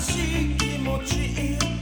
しい気持ち